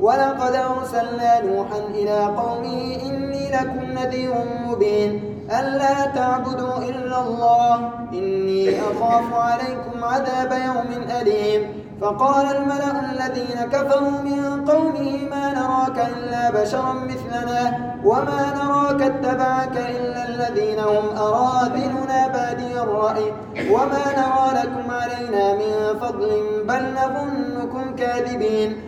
ولقد أرسلنا نوحا إلى قومه إني لكم نذير مبين ألا تعبدوا إلا الله إني أخاف عليكم عذاب يوم أليم فقال الملأ الذين كفروا من قومه ما نراك إلا بشرا مثلنا وما نراك اتبعك إلا الذين هم أراذلنا بادي الرأي وما نرى لكم علينا من فضل بل نظنكم كاذبين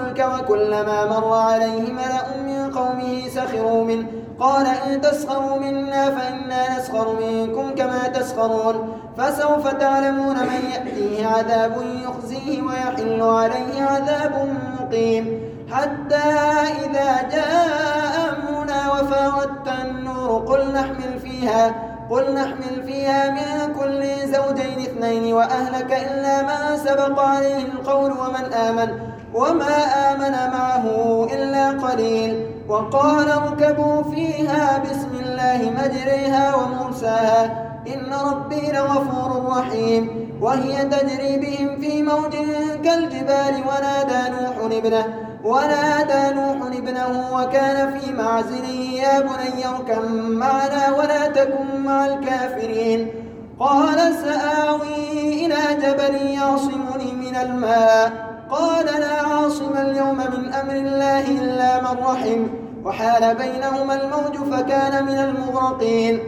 وكلما مر عليه ملأ من قومه سخروا منه. قال إن تسخروا منا فإنا نسخر منكم كما تسخرون. فسوف تعلمون من يأتيه عذاب يخزيه ويحل عليه عذاب مقيم. حتى إذا جاء أمرنا وفاردت النور قل نحمل فيها قل نحمل فيها من كل زوجين اثنين وأهلك إلا ما سبق عليه القول ومن آمن. وما آمن معه إلا قليل. وقال اركبوا فيها بسم الله مجريها ومرساها. إن ربي لغفور رحيم. وهي تجري بهم في موج كالجبال. ونادى نوح ابنه ونادى نوح ابنه وكان في معزل يا بني اركب معنا ولا تكن مع الكافرين. قال سآوي إلى جبل يعصمني من الماء. قال لا عاصم اليوم من أمر الله إلا من رحم وحال بينهما الموج فكان من المغرقين.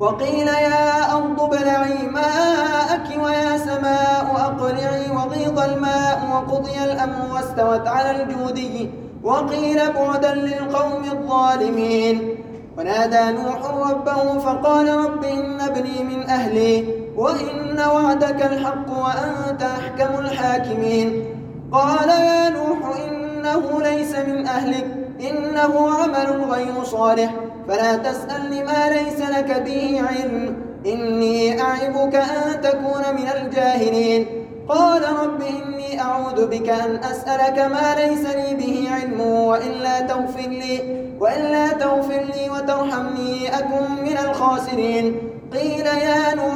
وقيل يا أرض ابلعي ماءك ويا سماء أقلعي وغيض الماء وقضي الأمر واستوت على الجودي. وقيل بعدا للقوم الظالمين. ونادى نوح ربه فقال رب إن ابني من أهلي. وإن وعدك الحق وأنت أحكم الحاكمين قال يا نوح إنه ليس من أهلك إنه عمل غير صالح فلا تسأل ما ليس لك به علم إني أعظك أن تكون من الجاهلين قال رب إني أعوذ بك أن أسألك ما ليس لي به علم وإلا تغفر لي وإلا تغفر لي وترحمني أكن من الخاسرين قيل يا نوح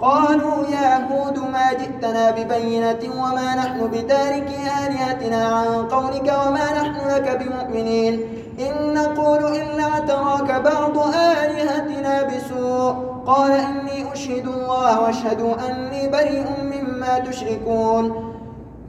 قالوا يا هود ما جئتنا ببينة وما نحن بتارك آلهتنا عن قولك وما نحن لك بمؤمنين. إن نقول إلا اعتراك بعض آلهتنا بسوء. قال إني أشهد الله واشهدوا أني بريء مما تشركون.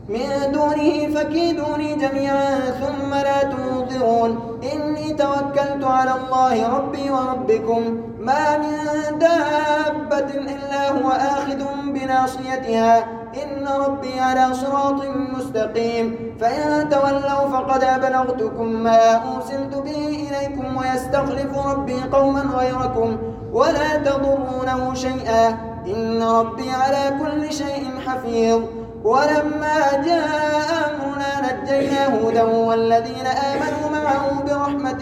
من دونه فكيدوني جميعا ثم لا تنظرون. إني توكلت على الله ربي وربكم. ما من دابة إلا هو آخذ بناصيتها. إن ربي على صراط مستقيم. فإن تولوا فقد أبلغتكم ما أرسلت به إليكم ويستخلف ربي قوما غيركم ولا تضرونه شيئا. إن ربي على كل شيء حفيظ. ولما جاء أمرنا نجينا هودا والذين آمنوا معه برحمة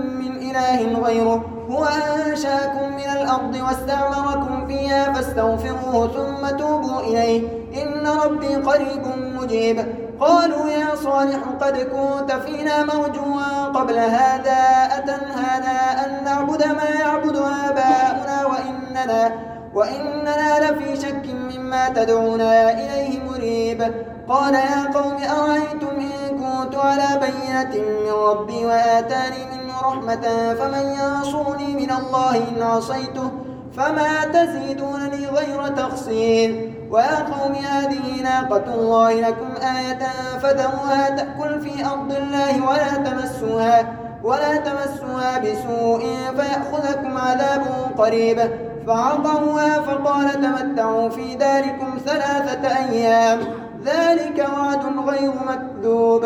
إله غيره هو أنشأكم من الأرض واستعمركم فيها فاستغفروه ثم توبوا إليه. إن ربي قريب مجيب. قالوا يا صالح قد كنت فينا مرجوا. قبل هذا أتنهانا أن نعبد ما يعبد آباؤنا وإننا وإننا لفي شك مما تدعونا إليه مريب. قال يا قوم أرأيتم إن كنت على بينة من ربي وآتاني منه رحمة فمن ينصرني من الله إن عصيته فما تزيدونني غير تخصير ويا قوم هذه ناقة الله لكم آية فذروها تأكل في أرض الله ولا تمسوها ولا تمسوها بسوء فيأخذكم عذاب قريب. فعقروها فقال تمتعوا في داركم ثلاثة أيام ذلك وعد غير مكذوب.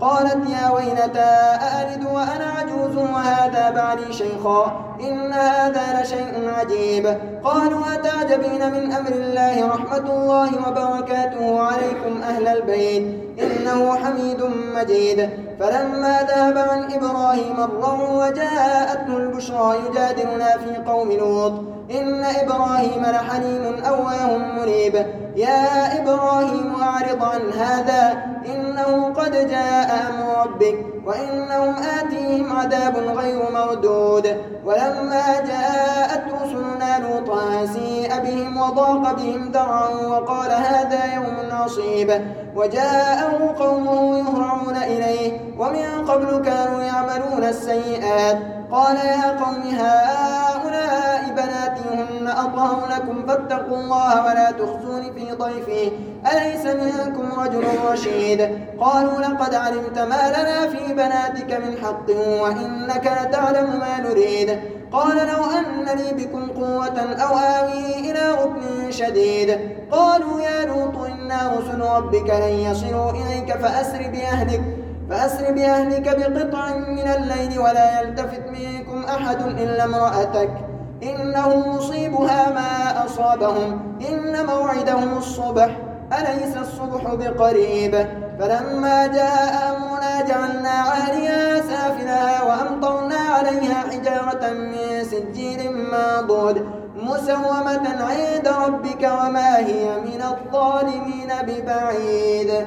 قالت يا ويلتى أألد وأنا عجوز وهذا بعلي شيخا إن هذا لشيء عجيب. قالوا أتعجبين من أمر الله رحمة الله وبركاته عليكم أهل البيت؟ إنه حميد مجيد. فلما ذهب عن إبراهيم الروع وجاءته البشرى يجادلنا في قوم لوط. إن إبراهيم لحليم أواه منيب يا إبراهيم أعرض عن هذا إنه قد جاء أمر ربك وإنهم آتيهم عذاب غير مردود. ولما جاءت رسلنا لوطا سيء بهم وضاق بهم ذرعا وقال هذا يوم عصيب وجاءه قومه يهرعون إليه ومن قبل كانوا يعملون السيئات. قال يا قوم هؤلاء بناتي أطهر لكم فاتقوا الله ولا تخزون في ضيفي أليس منكم رجل رشيد؟ قالوا لقد علمت ما لنا في بناتك من حق وإنك لتعلم ما نريد. قال لو أن لي بكم قوة أو آوي إلى ركن شديد. قالوا يا لوط إنا رسل ربك لن يصلوا إليك فأسر بأهلك فأسر بأهلك بقطع من الليل ولا يلتفت منكم أحد إلا امرأتك. إنه مصيبها ما أصابهم. إن موعدهم الصبح أليس الصبح بقريب؟ فلما جاء أمرنا جعلنا عاليها سافلها وأمطرنا عليها حجارة من سجيل منضود مسومة عند ربك وما هي من الظالمين ببعيد.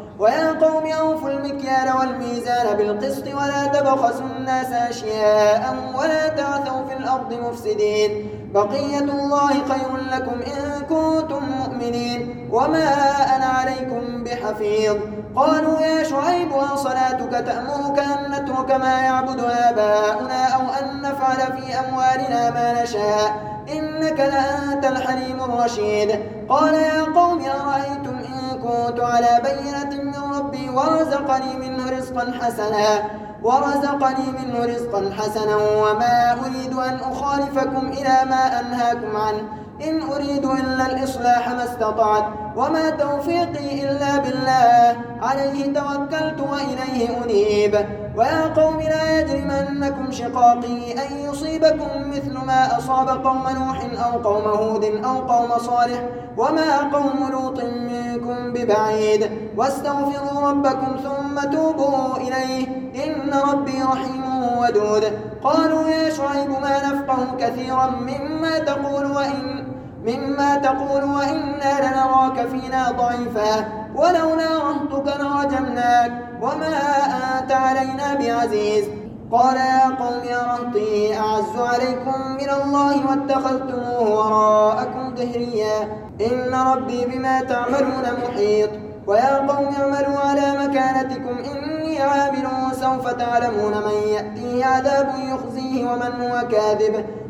ويا قوم أوفوا المكيال والميزان بالقسط ولا تبخسوا الناس أشياء ولا تعثوا في الأرض مفسدين. بقية الله خير لكم إن كنتم مؤمنين. وما أنا عليكم بحفيظ. قالوا يا شعيب وصلاتك تأمرك أن نترك ما يعبد آباؤنا أو أن نفعل في أموالنا ما نشاء. إنك لأنت الحليم الرشيد. قال يا قوم أرأيتم إن كنت على بينة ورزقني منه رزقا حسنا ورزقني منه رزقا حسنا وما أريد أن أخالفكم إلى ما أنهاكم عنه. إن أريد إلا الإصلاح ما استطعت وما توفيقي إلا بالله. عليه توكلت وإليه أنيب. ويا قوم لا يجرمنكم شقاقي أن يصيبكم مثل ما أصاب قوم نوح أو قوم هود أو قوم صالح وما قوم لوط منكم ببعيد. واستغفروا ربكم ثم توبوا إليه. إن ربي رحيم ودود. قالوا يا شعيب ما نفقه كثيرا مما تقول وإن مما تقول وإنا لنراك فينا ضعيفا. ولولا رهطك لرجمناك وما أنت علينا بعزيز. قال يا قوم رهطي أعز عليكم من الله واتخذتموه وراءكم ظهريا إن ربي بما تعملون محيط. ويا قوم اعملوا على مكانتكم إني عامل سوف تعلمون من يأتيه عذاب يخزيه ومن هو كاذب.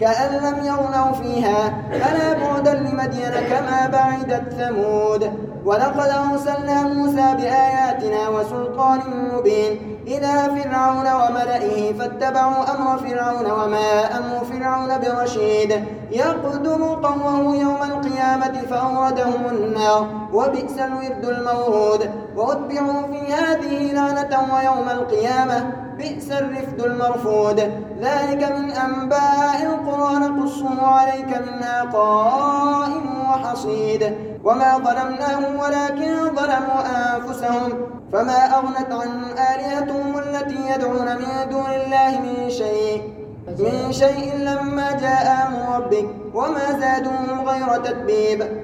كأن لم يغنوا فيها فلا بعدا لمدين كما بعدت ثمود. ولقد أرسلنا موسى بآياتنا وسلطان مبين إلى فرعون وملئه فاتبعوا أمر فرعون وما أمر فرعون برشيد. يقدم قومه يوم القيامة فأوردهم النار وبئس الورد المورود. وأتبعوا في هذه لعنة ويوم القيامة بئس الرفد المرفود. ذلك من أنباء القرى نقصه عليك منها قائم وحصيد. وما ظلمناهم ولكن ظلموا أنفسهم. فما أغنت عنهم آلهتهم التي يدعون من دون الله من شيء. من شيء لما جاء أمر ربك. وما زادوهم غير تتبيب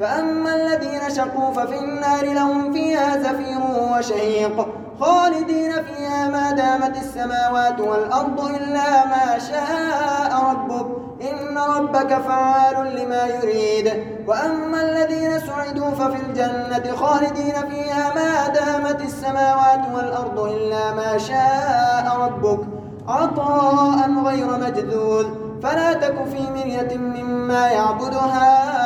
فأما الذين شقوا ففي النار لهم فيها زفير وشهيق خالدين فيها ما دامت السماوات والأرض إلا ما شاء ربك. إن ربك فعال لما يريد. وأما الذين سعدوا ففي الجنة خالدين فيها ما دامت السماوات والأرض إلا ما شاء ربك. عطاء غير مجذوذ. فلا تك في مرية مما يعبد هؤلاء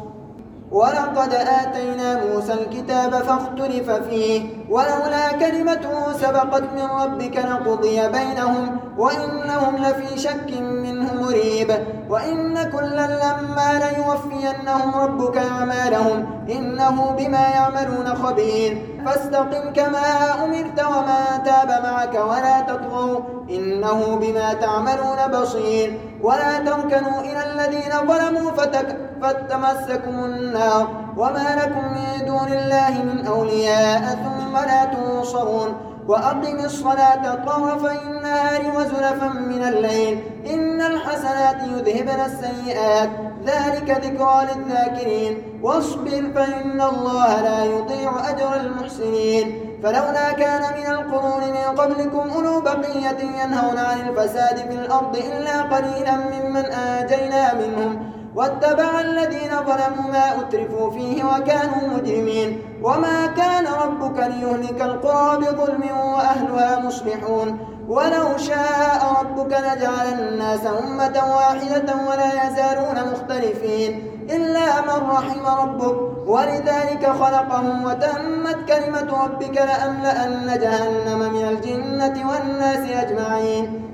ولقد آتينا موسى الكتاب فاختلف فيه ولولا كلمة سبقت من ربك لقضي بينهم وإنهم لفي شك منه مريب وإن كلا لما ليوفينهم ربك أعمالهم إنه بما يعملون خبير. فاستقم كما أمرت وما تاب معك ولا تطغوا إنه بما تعملون بصير. ولا تركنوا إلى الذين ظلموا فتك فتمسكم النار وما لكم من دون الله من أولياء ثم لا تنصرون وأقم الصلاة طرفي النهار وزلفا من الليل إن الحسنات يذهبن السيئات ذلك ذكرى للذاكرين واصبر فإن الله لا يضيع أجر المحسنين فلولا كان من القرون من قبلكم أولو بقية ينهون عن الفساد في الأرض إلا قليلا ممن آجينا منهم واتبع الذين ظلموا ما أترفوا فيه وكانوا مجرمين وما كان ربك ليهلك القرى بظلم وأهلها مصلحون ولو شاء ربك لجعل الناس أمة واحدة ولا يزالون مختلفين إلا من رحم ربك. ولذلك خلقهم وتمت كلمة ربك لأملأن جهنم من الجنة والناس أجمعين.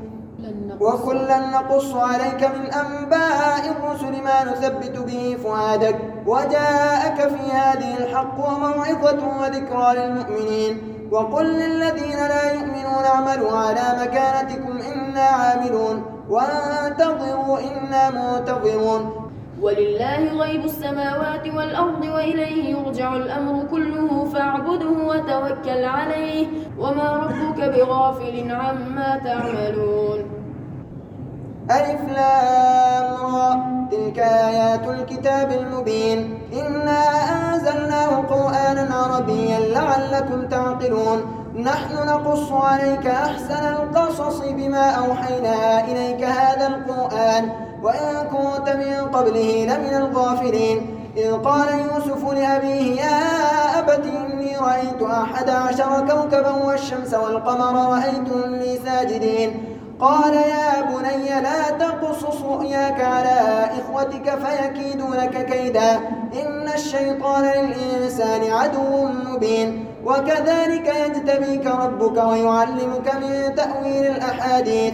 وكلا نقص عليك من أنباء الرسل ما نثبت به فؤادك. وجاءك في هذه الحق وموعظة وذكرى للمؤمنين. وقل للذين لا يؤمنون اعملوا على مكانتكم إنا عاملون. وانتظروا إنا منتظرون ولله غيب السماوات والأرض وإليه يرجع الأمر كله فاعبده وتوكل عليه. وما ربك بغافل عما تعملون. ألف لام تلك آيات الكتاب المبين. إنا أنزلناه قرآنا عربيا لعلكم تعقلون. نحن نقص عليك أحسن القصص بما أوحينا إليك هذا القرآن. وإن كنت من قبله لمن الغافلين إذ قال يوسف لأبيه يا أبت إني رأيت أحد عشر كوكبا والشمس والقمر رأيتهم لي ساجدين قال يا بني لا تقصص رؤياك على إخوتك فيكيدوا لك كيدا إن الشيطان للإنسان عدو مبين وكذلك يجتبيك ربك ويعلمك من تأويل الأحاديث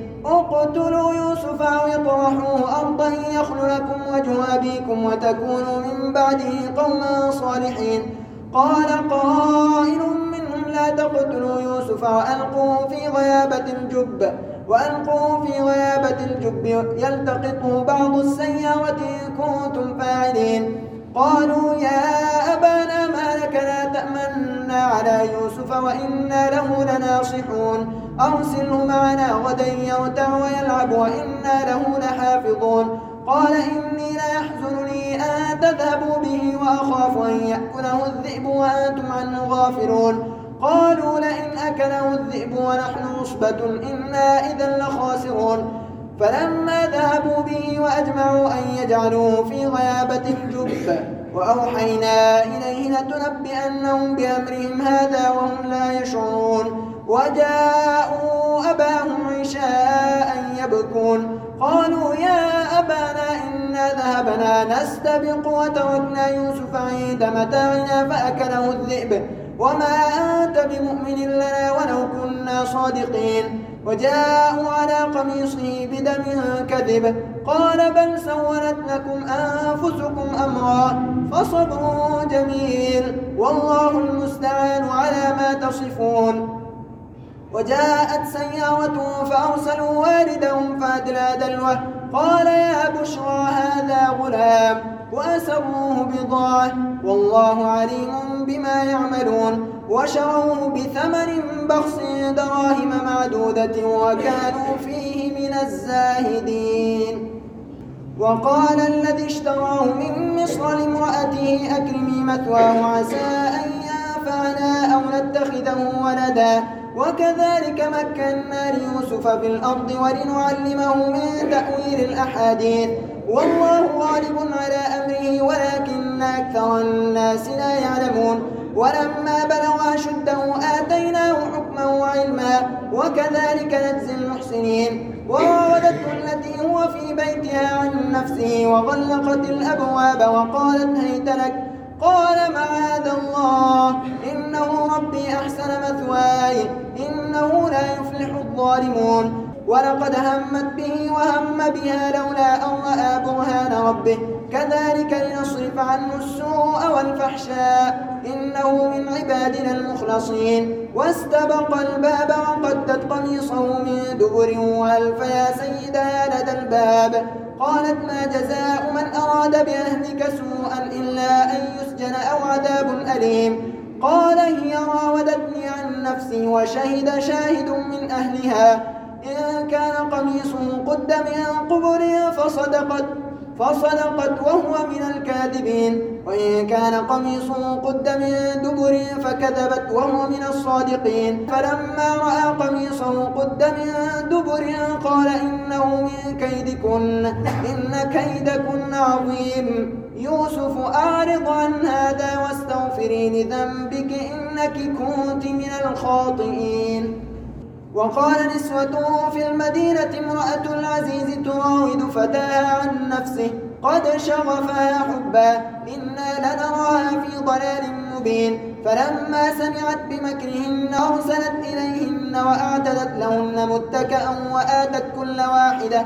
اقتلوا يوسف أو اطرحوه أرضا يخل لكم وجه أبيكم وتكونوا من بعده قوما صالحين. قال قائل منهم لا تقتلوا يوسف وألقوه في غيابة الجب. وألقوه في غيابة الجب. يلتقطه بعض السيارة إن كنتم فاعلين. قالوا يا أبانا ما لك لا تأمنا على يوسف وإنا له لناصحون. أرسله معنا غدا يرتع ويلعب وإنا له لحافظون. قال إني ليحزنني أن تذهبوا به وأخاف أن يأكله الذئب وأنتم عنه غافلون. قالوا لئن أكله الذئب ونحن عصبة إنا إذا لخاسرون. فلما ذهبوا به وأجمعوا أن يجعلوه في غيابة الجب وأوحينا إليه لتنبئنهم بأمرهم هذا وهم لا يشعرون. وجاءوا أباهم عشاء يبكون. قالوا يا أبانا إنا ذهبنا نستبق وتركنا يوسف عند متاعنا فأكله الذئب. وما أنت بمؤمن لنا ولو كنا صادقين. وجاءوا على قميصه بدم كذب. قال بل سولت لكم أنفسكم أمرا فصبر جميل. والله المستعان على ما تصفون. وجاءت سيارة فأرسلوا والدهم فأدلى دلوه. قال يا بشرى هذا غلام وأسروه بضاعة. والله عليم بما يعملون. وشروه بثمن بخس دراهم معدودة وكانوا فيه من الزاهدين. وقال الذي اشتراه من مصر لامرأته أكرمي مثواه عسى أن ينفعنا أو نتخذه ولدا. وكذلك مكنا ليوسف في الأرض ولنعلمه من تأويل الأحاديث. والله غالب على أمره ولكن أكثر الناس لا يعلمون. ولما بلغ أشده آتيناه حكما وعلما وكذلك نجزي المحسنين. وراودته التي هو في بيتها عن نفسه وغلقت الأبواب وقالت هيت لك قال معاذ الله. إنه ربي أحسن مثواي. إنه لا يفلح الظالمون. ولقد همت به وهم بها لولا أن رأى برهان ربه. كذلك لنصرف عنه السوء والفحشاء. إنه من عبادنا المخلصين. واستبق الباب وقدت قميصه من دبر وألف يا سيدها لدى الباب. قالت ما جزاء من أراد بأهلك سوءا إلا أن يسجن أو عذاب أليم. قال هي راودتني عن نفسي وشهد شاهد من أهلها. إن كان قميصه قد من قبر فصدقت فصدقت وهو من الكاذبين. وإن كان قميصه قد من دبر فكذبت وهو من الصادقين. فلما رأى قميصه قد من دبر قال إنه من كيدكن إن كيدكن عظيم. يوسف أعرض عن هذا واستغفري لذنبك إنك كنت من الخاطئين. وقال نسوة في المدينة امرأة العزيز تراود فتاها عن نفسه قد شغفها حبا إنا لنراها في ضلال مبين. فلما سمعت بمكرهن أرسلت إليهن وأعتدت لهن متكأ وآتت كل واحدة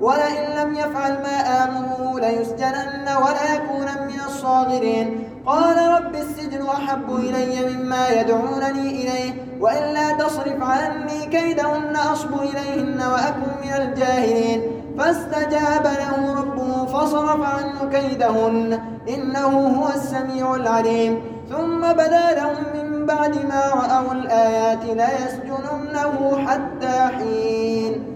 ولئن لم يفعل ما آمره ليسجنن وليكون من الصاغرين. قال رب السجن أحب إلي مما يدعونني إليه وإلا تصرف عني كيدهن أصب إليهن وأكن من الجاهلين. فاستجاب له ربه فصرف عنه كيدهن إنه هو السميع العليم. ثم بدا لهم من بعد ما رأوا الآيات ليسجننه حتى حين.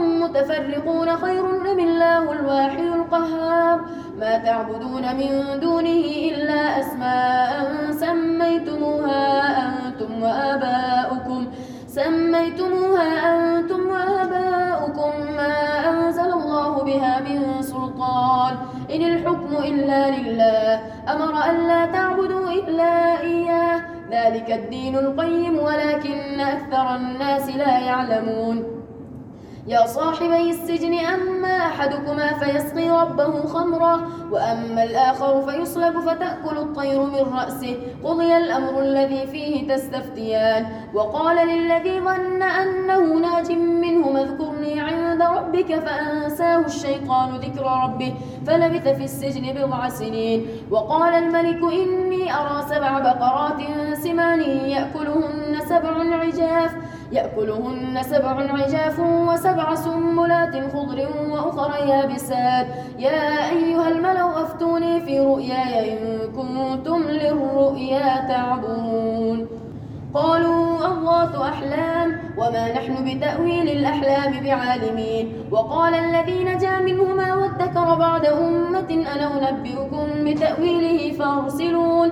متفرقون خير أم الله الواحد القهار؟ ما تعبدون من دونه إلا أسماء سميتموها أنتم وآباؤكم. سميتموها أنتم وآباؤكم ما أنزل الله بها من سلطان. إن الحكم إلا لله. أمر أن لا تعبدوا إلا إياه. ذلك الدين القيم ولكن أكثر الناس لا يعلمون. يا صاحبي السجن أما أحدكما فيسقي ربه خمرا وأما الآخر فيصلب فتأكل الطير من رأسه. قضي الأمر الذي فيه تستفتيان. وقال للذي ظن أنه ناج منه اذكرني عند ربك فأنساه الشيطان ذكر ربه فلبث في السجن بضع سنين. وقال الملك إني أرى سبع بقرات سمان يأكلهن سبع عجاف يأكلهن سبع عجاف وسبع سنبلات خضر وأخر يابسات. يا أيها الملأ أفتوني في رؤياي إن كنتم للرؤيا تعبرون قالوا أضغاث أحلام وما نحن بتأويل الأحلام بعالمين. وقال الذي نجا منهما وادكر بعد أمة أنا أنبئكم بتأويله فأرسلون.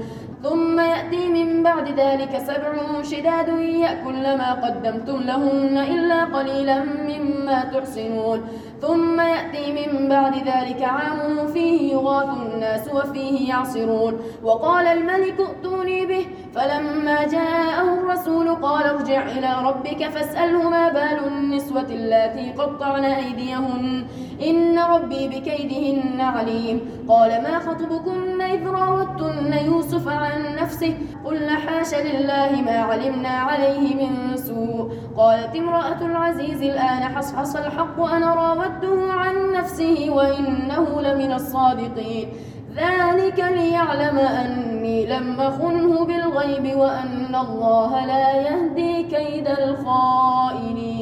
ثم يأتي من بعد ذلك سبع شداد يأكل ما قدمتم لهن إلا قليلا مما تحسنون. ثم يأتي من بعد ذلك عام فيه يغاث الناس وفيه يعصرون. وقال الملك ائتوني به. فلما جاءه الرسول قال ارجع إلى ربك فاسأله ما بال النسوة اللاتي قطعن أيديهن. إن ربي بكيدهن عليم. قال ما خطبكن إذ راوتن يوسف عن نفسه؟ قلنا حاش لله ما علمنا عليه من سوء. قالت امرأة العزيز الآن حصحص الحق أنا راودته عن نفسه وإنه لمن الصادقين. ذلك ليعلم أني لم أخنه بالغيب وأن الله لا يهدي كيد الخائنين.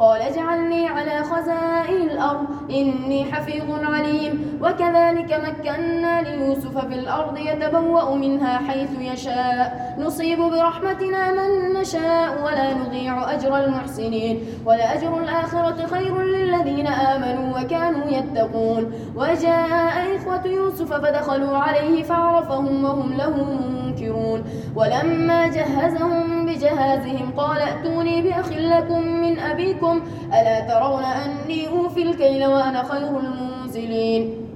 قال اجعلني على خزائن الأرض إني حفيظ عليم. وكذلك مكنا ليوسف في الأرض يتبوأ منها حيث يشاء. نصيب برحمتنا من نشاء ولا نضيع أجر المحسنين. ولأجر الآخرة خير للذين آمنوا وكانوا يتقون. وجاء إخوة يوسف فدخلوا عليه فعرفهم وهم له منكرون. ولما جهزهم بجهازهم قال ائتوني بأخ لكم من أبيكم ألا ترون أني أوفي الكيل وأنا خير المنزلين.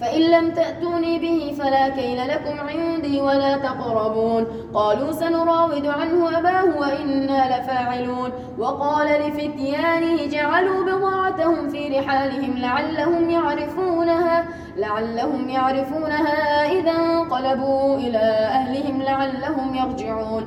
فإن لم تأتوني به فلا كيل لكم عندي ولا تقربون. قالوا سنراود عنه أباه وإنا لفاعلون. وقال لفتيانه جعلوا بضاعتهم في رحالهم لعلهم يعرفونها لعلهم يعرفونها إذا انقلبوا إلى أهلهم لعلهم يرجعون.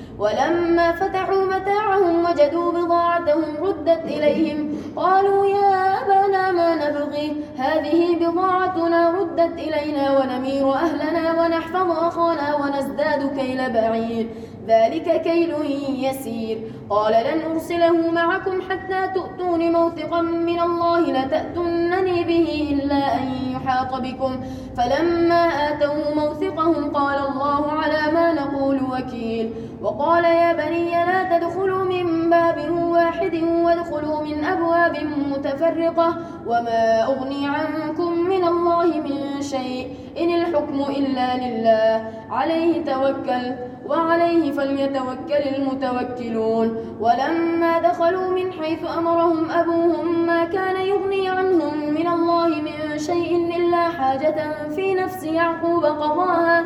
ولما فتحوا متاعهم وجدوا بضاعتهم ردت إليهم. قالوا يا أبانا ما نبغي؟ هذه بضاعتنا ردت إلينا ونمير أهلنا ونحفظ أخانا ونزداد كيل بعيد ذلك كيل يسير. قال لن أرسله معكم حتى تؤتون موثقا من الله لتأتنني به إلا أن يحاط بكم. فلما آتوا موثقهم قال الله على ما نقول وكيل. وقال يا بني لا تدخلوا من باب واحد وادخلوا من أبواب متفرقة وما أغني عنكم من الله من شيء إن الحكم إلا لله. عليه توكل وعليه فليتوكل المتوكلون. ولما دخلوا من حيث أمرهم أبوهم ما كان يغني عنهم من الله من شيء إلا حاجة في نفس يعقوب قضاها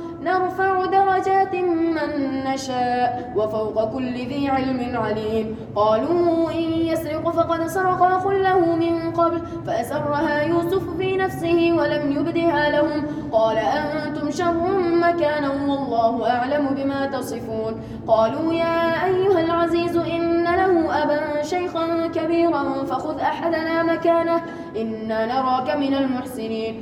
نرفع درجات من نشاء وفوق كل ذي علم عليم. قالوا إن يسرق فقد سرق أخ له من قبل فأسرها يوسف في نفسه ولم يبدها لهم. قال أنتم شر مكانا والله أعلم بما تصفون. قالوا يا أيها العزيز إن له أبا شيخا كبيرا فخذ أحدنا مكانه إنا نراك من المحسنين.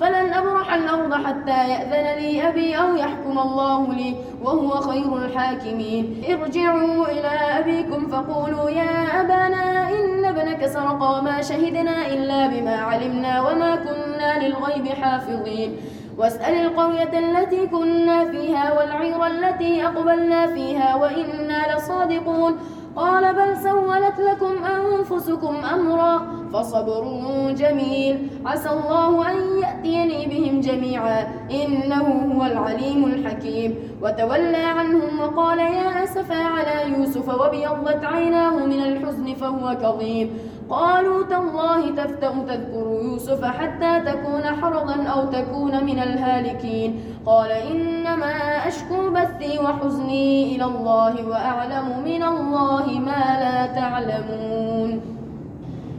فلن أبرح الأرض حتى يأذن لي أبي أو يحكم الله لي وهو خير الحاكمين. ارجعوا إلى أبيكم فقولوا يا أبانا إن ابنك سرق وما شهدنا إلا بما علمنا وما كنا للغيب حافظين. واسأل القرية التي كنا فيها والعير التي أقبلنا فيها وإنا لصادقون. قال بل سولت لكم أنفسكم أمرا. فصبر جميل. عسى الله أن يأتيني بهم جميعا. إنه هو العليم الحكيم. وتولى عنهم وقال يا أسفا على يوسف وابيضت عيناه من الحزن فهو كظيم. قالوا تالله تفتأ تذكر يوسف حتى تكون حرضا أو تكون من الهالكين. قال إنما أشكو بثي وحزني إلى الله وأعلم من الله ما لا تعلمون.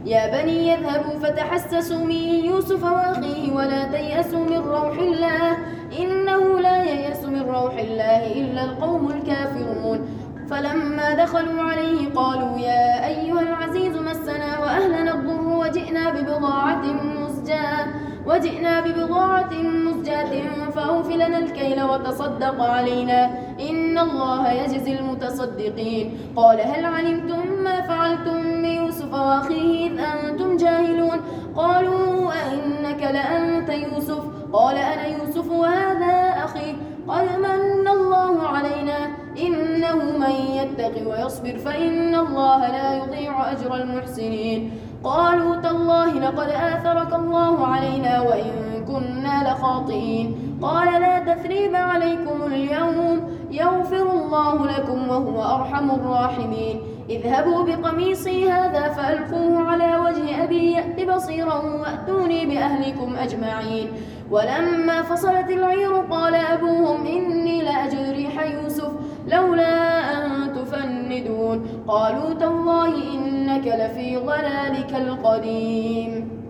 يا بني يذهبوا فتحسسوا من يوسف وأخيه ولا تيأسوا من روح الله. إنه لا ييأس من روح الله إلا القوم الكافرون. فلما دخلوا عليه قالوا يا أيها العزيز مسنا وأهلنا الضر وجئنا ببضاعة مزجاة وجئنا ببضاعة مزجاة فأوف لنا الكيل وتصدق علينا. إن الله يجزي المتصدقين قال هل علمتم ما فعلتم بيوسف وأخيه إذ أنتم جاهلون قالوا أئنك لأنت يوسف قال أنا يوسف وهذا أخي قد من الله علينا إنه من يتق ويصبر فإن الله لا يضيع أجر المحسنين قالوا تالله لقد آثرك الله علينا وإن كنا لخاطئين قال لا تثريب عليكم اليوم يغفر الله لكم وهو أرحم الراحمين. اذهبوا بقميصي هذا فألقوه على وجه أبي يأت بصيرا وأتوني بأهلكم أجمعين. ولما فصلت العير قال أبوهم إني لأجد ريح يوسف لولا أن تفندون. قالوا تالله إنك لفي ضلالك القديم.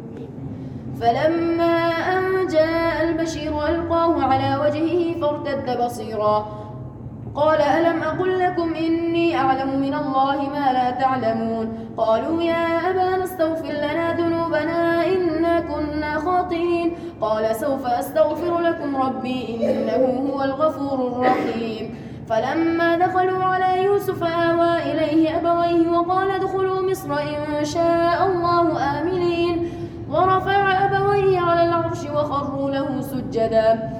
فلما أن جاء البشير ألقاه على وجهه فارتد بصيرا. قال ألم أقل لكم إني أعلم من الله ما لا تعلمون؟ قالوا يا أبا نستغفر لنا ذنوبنا إنا كنا خاطئين. قال سوف أستغفر لكم ربي إنه هو الغفور الرحيم. فلما دخلوا على يوسف آوى إليه أبويه وقال ادخلوا مصر إن شاء الله آمنين. ورفع أبويه على العرش وخروا له سجدا.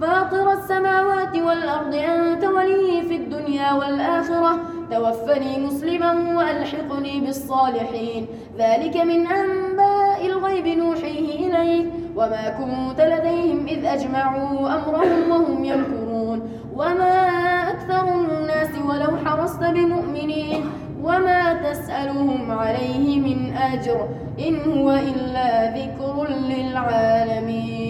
فاطر السماوات والأرض أنت ولي في الدنيا والآخرة. توفني مسلما وألحقني بالصالحين. ذلك من أنباء الغيب نوحيه إليك. وما كنت لديهم إذ أجمعوا أمرهم وهم يمكرون. وما أكثر الناس ولو حرصت بمؤمنين. وما تسألهم عليه من أجر إن هو إلا ذكر للعالمين.